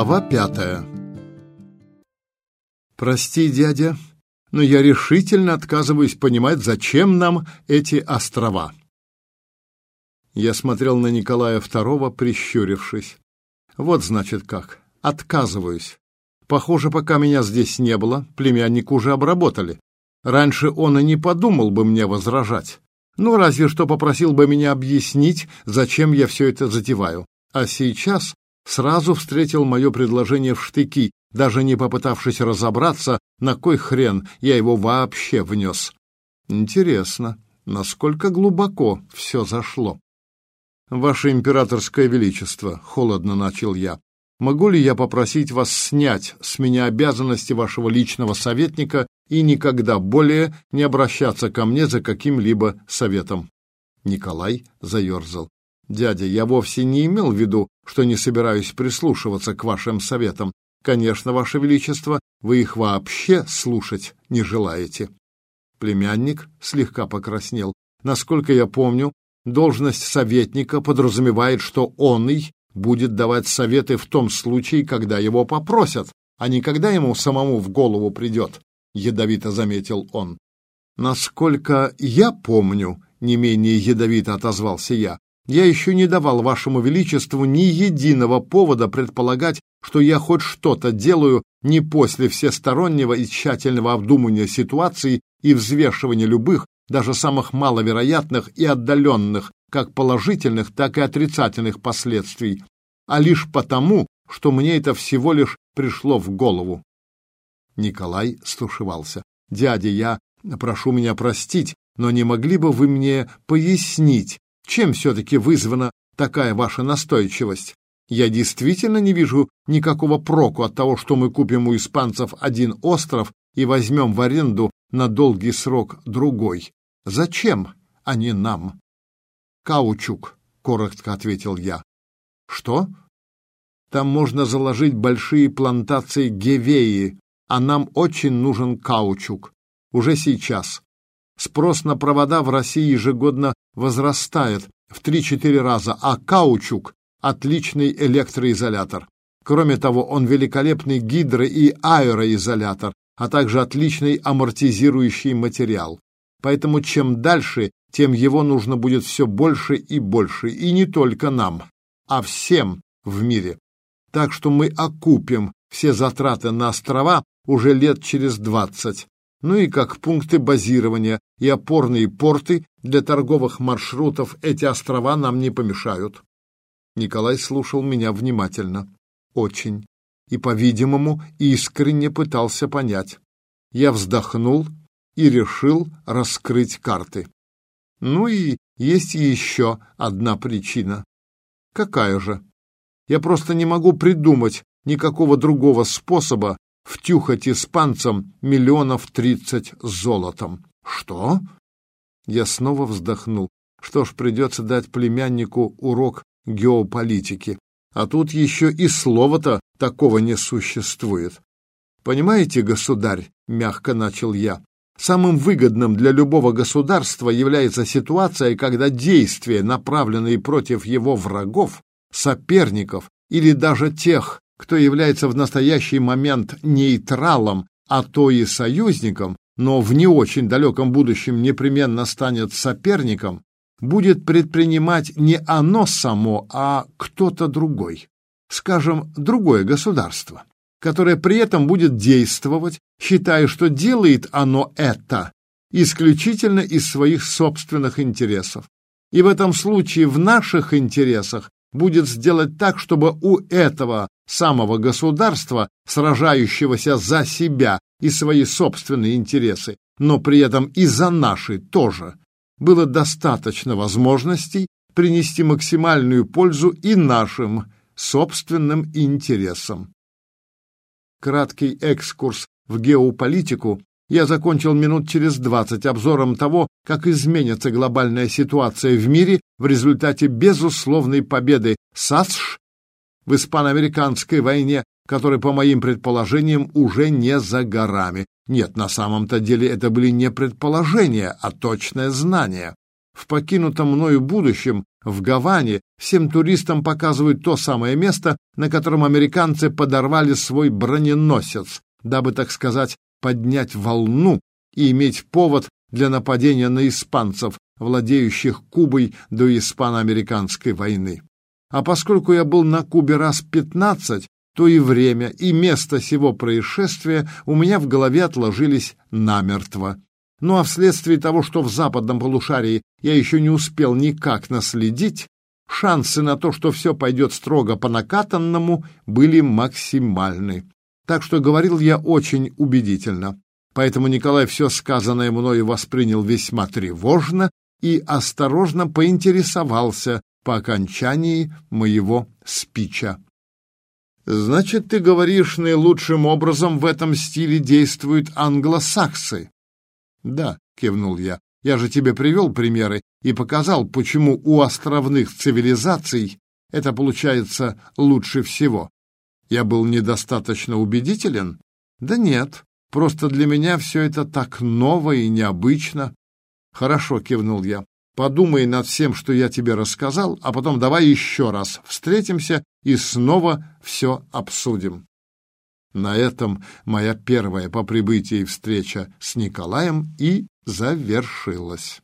Глава пятая «Прости, дядя, но я решительно отказываюсь понимать, зачем нам эти острова». Я смотрел на Николая II, прищурившись. «Вот, значит, как. Отказываюсь. Похоже, пока меня здесь не было, племянник уже обработали. Раньше он и не подумал бы мне возражать. Ну, разве что попросил бы меня объяснить, зачем я все это затеваю. А сейчас сразу встретил мое предложение в штыки, даже не попытавшись разобраться, на кой хрен я его вообще внес. Интересно, насколько глубоко все зашло. «Ваше императорское величество», — холодно начал я, «могу ли я попросить вас снять с меня обязанности вашего личного советника и никогда более не обращаться ко мне за каким-либо советом?» Николай заерзал. «Дядя, я вовсе не имел в виду, что не собираюсь прислушиваться к вашим советам. Конечно, ваше величество, вы их вообще слушать не желаете». Племянник слегка покраснел. Насколько я помню, должность советника подразумевает, что он и будет давать советы в том случае, когда его попросят, а не когда ему самому в голову придет, — ядовито заметил он. Насколько я помню, не менее ядовито отозвался я, я еще не давал вашему величеству ни единого повода предполагать, что я хоть что-то делаю не после всестороннего и тщательного обдумывания ситуации и взвешивания любых, даже самых маловероятных и отдаленных, как положительных, так и отрицательных последствий, а лишь потому, что мне это всего лишь пришло в голову. Николай стушевался. «Дядя, я прошу меня простить, но не могли бы вы мне пояснить, чем все-таки вызвана такая ваша настойчивость? Я действительно не вижу никакого проку от того, что мы купим у испанцев один остров и возьмем в аренду на долгий срок другой. Зачем они нам? Каучук, коротко ответил я. Что? Там можно заложить большие плантации гевеи, а нам очень нужен каучук. Уже сейчас. Спрос на провода в России ежегодно возрастает в 3-4 раза, а каучук – отличный электроизолятор. Кроме того, он великолепный гидро- и аэроизолятор, а также отличный амортизирующий материал. Поэтому чем дальше, тем его нужно будет все больше и больше, и не только нам, а всем в мире. Так что мы окупим все затраты на острова уже лет через двадцать, ну и как пункты базирования и опорные порты для торговых маршрутов эти острова нам не помешают. Николай слушал меня внимательно. Очень. И, по-видимому, искренне пытался понять. Я вздохнул и решил раскрыть карты. Ну и есть еще одна причина. Какая же? Я просто не могу придумать никакого другого способа втюхать испанцам миллионов тридцать золотом. Что? Я снова вздохнул. Что ж, придется дать племяннику урок геополитики. А тут еще и слова-то такого не существует. Понимаете, государь, мягко начал я, самым выгодным для любого государства является ситуация, когда действия, направленные против его врагов, соперников или даже тех, кто является в настоящий момент нейтралом, а то и союзником, но в не очень далеком будущем непременно станет соперником, будет предпринимать не оно само, а кто-то другой, скажем, другое государство, которое при этом будет действовать, считая, что делает оно это исключительно из своих собственных интересов. И в этом случае в наших интересах будет сделать так, чтобы у этого самого государства, сражающегося за себя и свои собственные интересы, но при этом и за наши тоже, было достаточно возможностей принести максимальную пользу и нашим собственным интересам. Краткий экскурс в геополитику я закончил минут через двадцать обзором того, как изменится глобальная ситуация в мире в результате безусловной победы САСШ в испано-американской войне, которая, по моим предположениям, уже не за горами. Нет, на самом-то деле это были не предположения, а точное знание. в покинутом мною будущем, в Гаване, всем туристам показывают то самое место, на котором американцы подорвали свой броненосец, дабы, так сказать, поднять волну и иметь повод для нападения на испанцев, владеющих Кубой до испано-американской войны. А поскольку я был на Кубе раз пятнадцать, то и время, и место сего происшествия у меня в голове отложились намертво. Ну а вследствие того, что в западном полушарии я еще не успел никак наследить, шансы на то, что все пойдет строго по накатанному, были максимальны. Так что говорил я очень убедительно. Поэтому Николай все сказанное мною воспринял весьма тревожно и осторожно поинтересовался по окончании моего спича. «Значит, ты говоришь, наилучшим образом в этом стиле действуют англосаксы?» «Да», — кивнул я, — «я же тебе привел примеры и показал, почему у островных цивилизаций это получается лучше всего. Я был недостаточно убедителен? Да нет, просто для меня все это так ново и необычно». «Хорошо», — кивнул я, Подумай над всем, что я тебе рассказал, а потом давай еще раз встретимся и снова все обсудим. На этом моя первая по прибытии встреча с Николаем и завершилась.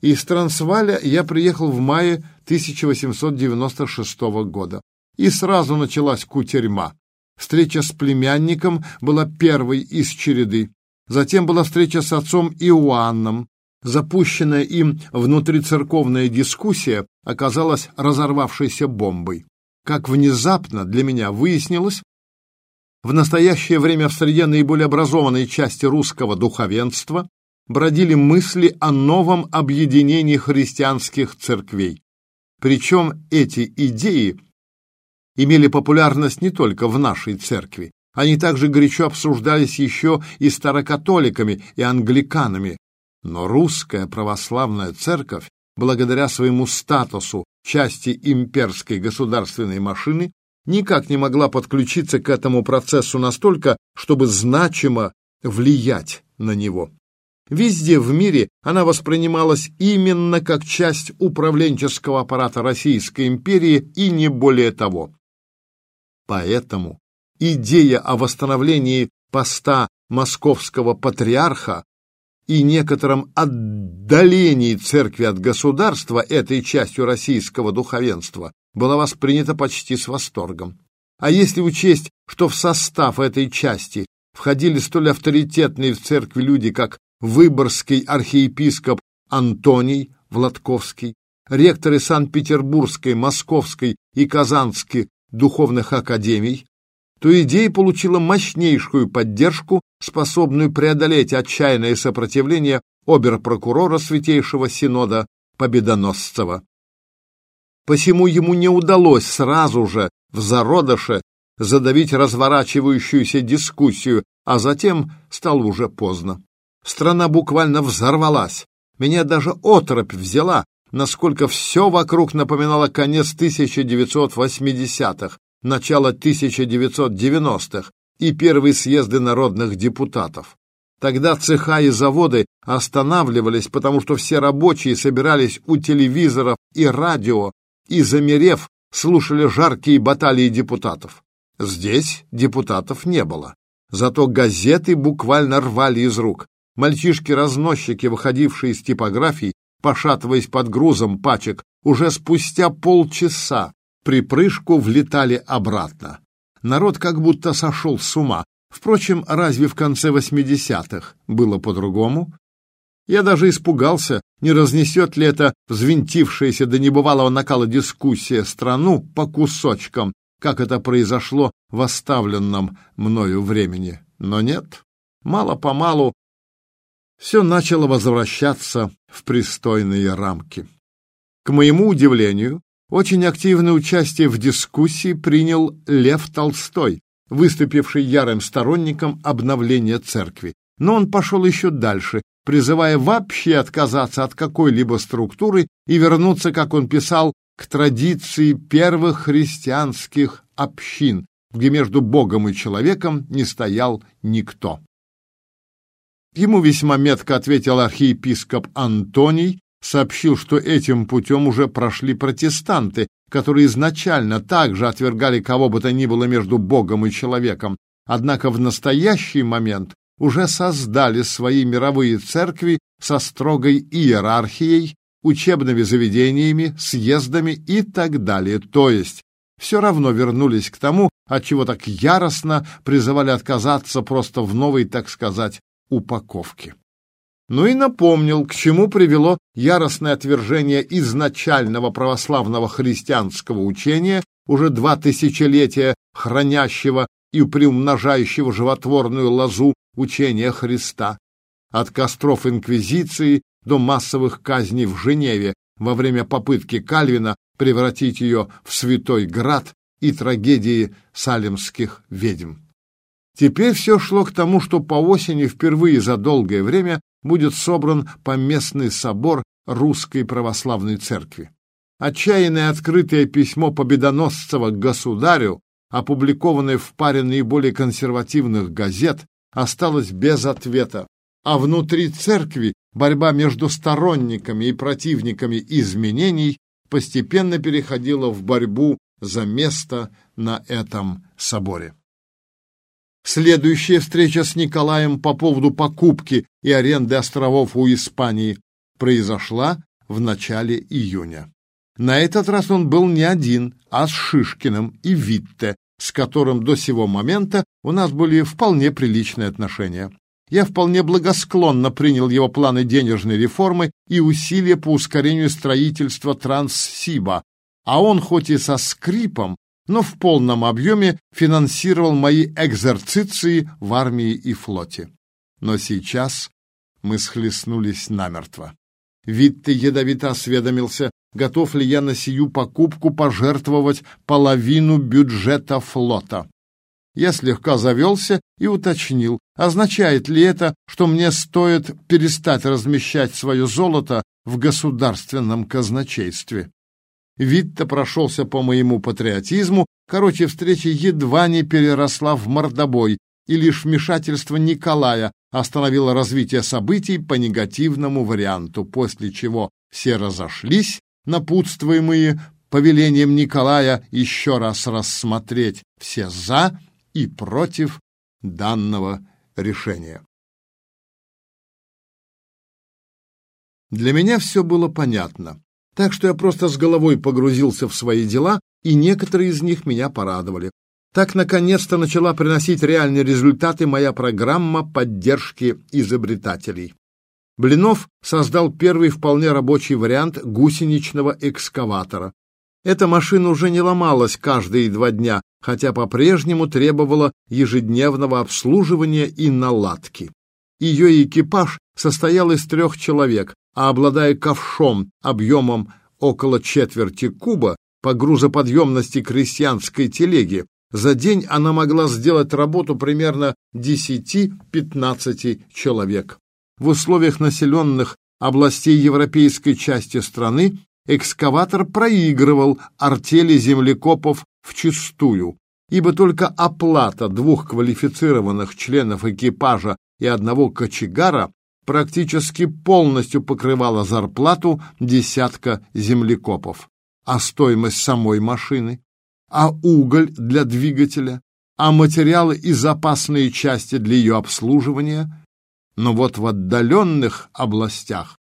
Из Трансваля я приехал в мае 1896 года, и сразу началась кутерьма. Встреча с племянником была первой из череды. Затем была встреча с отцом Иоанном, Запущенная им внутрицерковная дискуссия оказалась разорвавшейся бомбой. Как внезапно для меня выяснилось, в настоящее время в среде наиболее образованной части русского духовенства бродили мысли о новом объединении христианских церквей. Причем эти идеи имели популярность не только в нашей церкви. Они также горячо обсуждались еще и старокатоликами, и англиканами, но русская православная церковь, благодаря своему статусу части имперской государственной машины, никак не могла подключиться к этому процессу настолько, чтобы значимо влиять на него. Везде в мире она воспринималась именно как часть управленческого аппарата Российской империи и не более того. Поэтому идея о восстановлении поста московского патриарха и некотором отдалении церкви от государства этой частью российского духовенства была воспринята почти с восторгом. А если учесть, что в состав этой части входили столь авторитетные в церкви люди, как Выборгский архиепископ Антоний Владковский, ректоры Санкт-Петербургской, Московской и Казанской духовных академий, то идея получила мощнейшую поддержку, способную преодолеть отчаянное сопротивление оберпрокурора Святейшего Синода Победоносцева. Посему ему не удалось сразу же в зародыше задавить разворачивающуюся дискуссию, а затем стало уже поздно. Страна буквально взорвалась. Меня даже оторопь взяла, насколько все вокруг напоминало конец 1980-х, начала 1990-х и первые съезды народных депутатов. Тогда цеха и заводы останавливались, потому что все рабочие собирались у телевизоров и радио и, замерев, слушали жаркие баталии депутатов. Здесь депутатов не было. Зато газеты буквально рвали из рук. Мальчишки-разносчики, выходившие из типографий, пошатываясь под грузом пачек, уже спустя полчаса припрыжку влетали обратно. Народ как будто сошел с ума. Впрочем, разве в конце восьмидесятых было по-другому? Я даже испугался, не разнесет ли это взвинтившаяся до небывалого накала дискуссия страну по кусочкам, как это произошло в оставленном мною времени. Но нет, мало-помалу все начало возвращаться в пристойные рамки. К моему удивлению, очень активное участие в дискуссии принял Лев Толстой, выступивший ярым сторонником обновления церкви. Но он пошел еще дальше, призывая вообще отказаться от какой-либо структуры и вернуться, как он писал, к традиции первых христианских общин, где между Богом и человеком не стоял никто. Ему весьма метко ответил архиепископ Антоний, сообщил, что этим путем уже прошли протестанты, которые изначально также отвергали кого бы то ни было между Богом и человеком, однако в настоящий момент уже создали свои мировые церкви со строгой иерархией, учебными заведениями, съездами и так далее, то есть все равно вернулись к тому, от чего так яростно призывали отказаться просто в новой, так сказать, упаковке. Ну и напомнил, к чему привело яростное отвержение изначального православного христианского учения, уже два тысячелетия хранящего и приумножающего животворную лозу учения Христа. От костров Инквизиции до массовых казней в Женеве во время попытки Кальвина превратить ее в святой град и трагедии салемских ведьм. Теперь все шло к тому, что по осени впервые за долгое время будет собран поместный собор Русской Православной Церкви. Отчаянное открытое письмо Победоносцева к государю, опубликованное в паре наиболее консервативных газет, осталось без ответа, а внутри церкви борьба между сторонниками и противниками изменений постепенно переходила в борьбу за место на этом соборе. Следующая встреча с Николаем по поводу покупки и аренды островов у Испании произошла в начале июня. На этот раз он был не один, а с Шишкиным и Витте, с которым до сего момента у нас были вполне приличные отношения. Я вполне благосклонно принял его планы денежной реформы и усилия по ускорению строительства Транссиба, а он хоть и со скрипом, но в полном объеме финансировал мои экзерциции в армии и флоте. Но сейчас мы схлестнулись намертво. Витте ядовито осведомился, готов ли я на сию покупку пожертвовать половину бюджета флота. Я слегка завелся и уточнил, означает ли это, что мне стоит перестать размещать свое золото в государственном казначействе. Витта прошелся по моему патриотизму, короче, встреча едва не переросла в мордобой, и лишь вмешательство Николая остановило развитие событий по негативному варианту, после чего все разошлись, напутствуемые повелением Николая еще раз рассмотреть все «за» и против данного решения. Для меня все было понятно. Так что я просто с головой погрузился в свои дела, и некоторые из них меня порадовали. Так, наконец-то, начала приносить реальные результаты моя программа поддержки изобретателей. Блинов создал первый вполне рабочий вариант гусеничного экскаватора. Эта машина уже не ломалась каждые два дня, хотя по-прежнему требовала ежедневного обслуживания и наладки. Ее экипаж состоял из трех человек, а обладая ковшом объемом около четверти куба по грузоподъемности крестьянской телеги, за день она могла сделать работу примерно 10-15 человек. В условиях населенных областей европейской части страны экскаватор проигрывал артели землекопов вчистую, ибо только оплата двух квалифицированных членов экипажа и одного кочегара практически полностью покрывала зарплату десятка землекопов. А стоимость самой машины? А уголь для двигателя? А материалы и запасные части для ее обслуживания? Но вот в отдаленных областях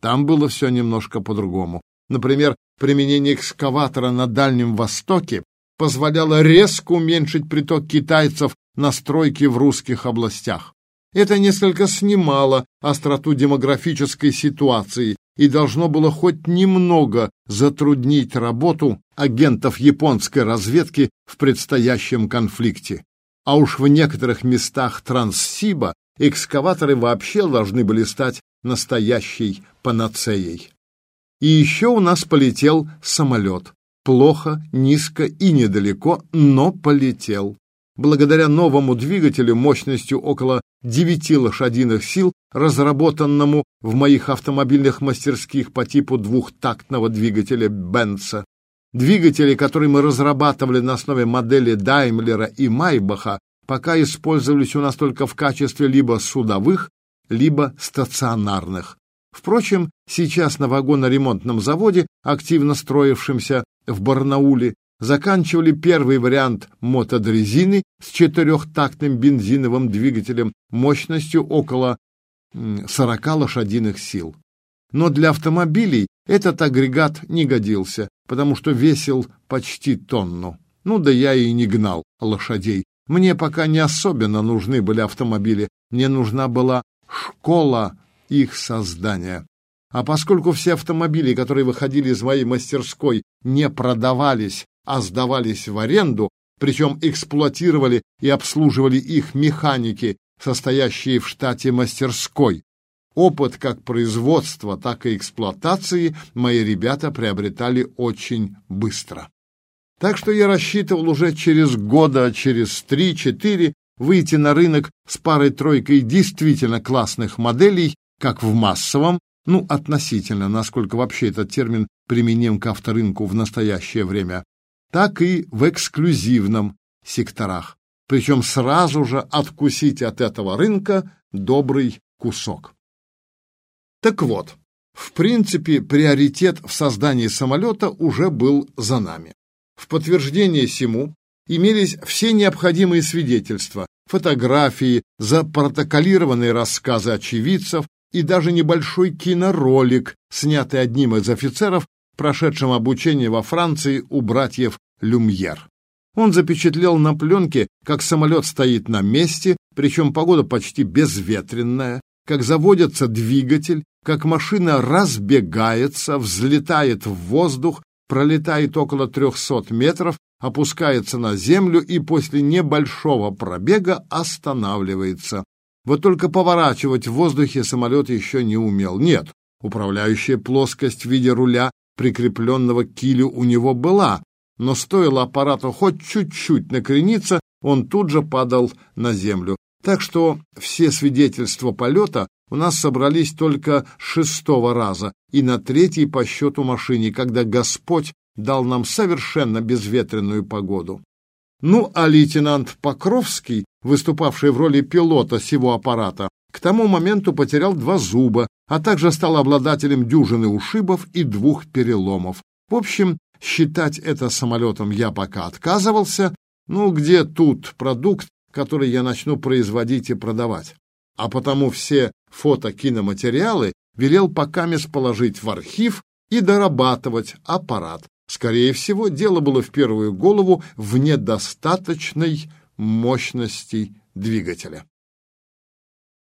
там было все немножко по-другому. Например, применение экскаватора на Дальнем Востоке позволяло резко уменьшить приток китайцев на стройки в русских областях. Это несколько снимало остроту демографической ситуации и должно было хоть немного затруднить работу агентов японской разведки в предстоящем конфликте. А уж в некоторых местах Транссиба экскаваторы вообще должны были стать настоящей панацеей. И еще у нас полетел самолет. Плохо, низко и недалеко, но полетел. Благодаря новому двигателю мощностью около 9 лошадиных сил, разработанному в моих автомобильных мастерских по типу двухтактного двигателя Бенца. Двигатели, которые мы разрабатывали на основе модели Даймлера и Майбаха, пока использовались у нас только в качестве либо судовых, либо стационарных. Впрочем, сейчас на вагоноремонтном заводе, активно строившемся в Барнауле, заканчивали первый вариант мотодрезины с четырехтактным бензиновым двигателем мощностью около 40 лошадиных сил. Но для автомобилей этот агрегат не годился, потому что весил почти тонну. Ну да я и не гнал лошадей. Мне пока не особенно нужны были автомобили, мне нужна была школа их создания. А поскольку все автомобили, которые выходили из моей мастерской, не продавались, а сдавались в аренду, причем эксплуатировали и обслуживали их механики, состоящие в штате мастерской, опыт как производства, так и эксплуатации мои ребята приобретали очень быстро. Так что я рассчитывал уже через года, через три-четыре выйти на рынок с парой-тройкой действительно классных моделей, как в массовом, ну, относительно, насколько вообще этот термин применим к авторынку в настоящее время, так и в эксклюзивном секторах. Причем сразу же откусить от этого рынка добрый кусок. Так вот, в принципе, приоритет в создании самолета уже был за нами. В подтверждение сему имелись все необходимые свидетельства, фотографии, запротоколированные рассказы очевидцев и даже небольшой киноролик, снятый одним из офицеров, прошедшим обучение во Франции у братьев Люмьер. Он запечатлел на пленке, как самолет стоит на месте, причем погода почти безветренная, как заводится двигатель, как машина разбегается, взлетает в воздух, пролетает около 300 метров, опускается на землю и после небольшого пробега останавливается. Вот только поворачивать в воздухе самолет еще не умел. Нет, управляющая плоскость в виде руля, прикрепленного к килю, у него была, но стоило аппарату хоть чуть-чуть накрениться, он тут же падал на землю. Так что все свидетельства полета у нас собрались только шестого раза и на третьей по счету машине, когда Господь дал нам совершенно безветренную погоду. Ну, а лейтенант Покровский, выступавший в роли пилота сего аппарата, к тому моменту потерял два зуба, а также стал обладателем дюжины ушибов и двух переломов. В общем, считать это самолетом я пока отказывался. Ну, где тут продукт, который я начну производить и продавать? А потому все фото-киноматериалы велел пока положить в архив и дорабатывать аппарат. Скорее всего, дело было в первую голову в недостаточной мощности двигателя.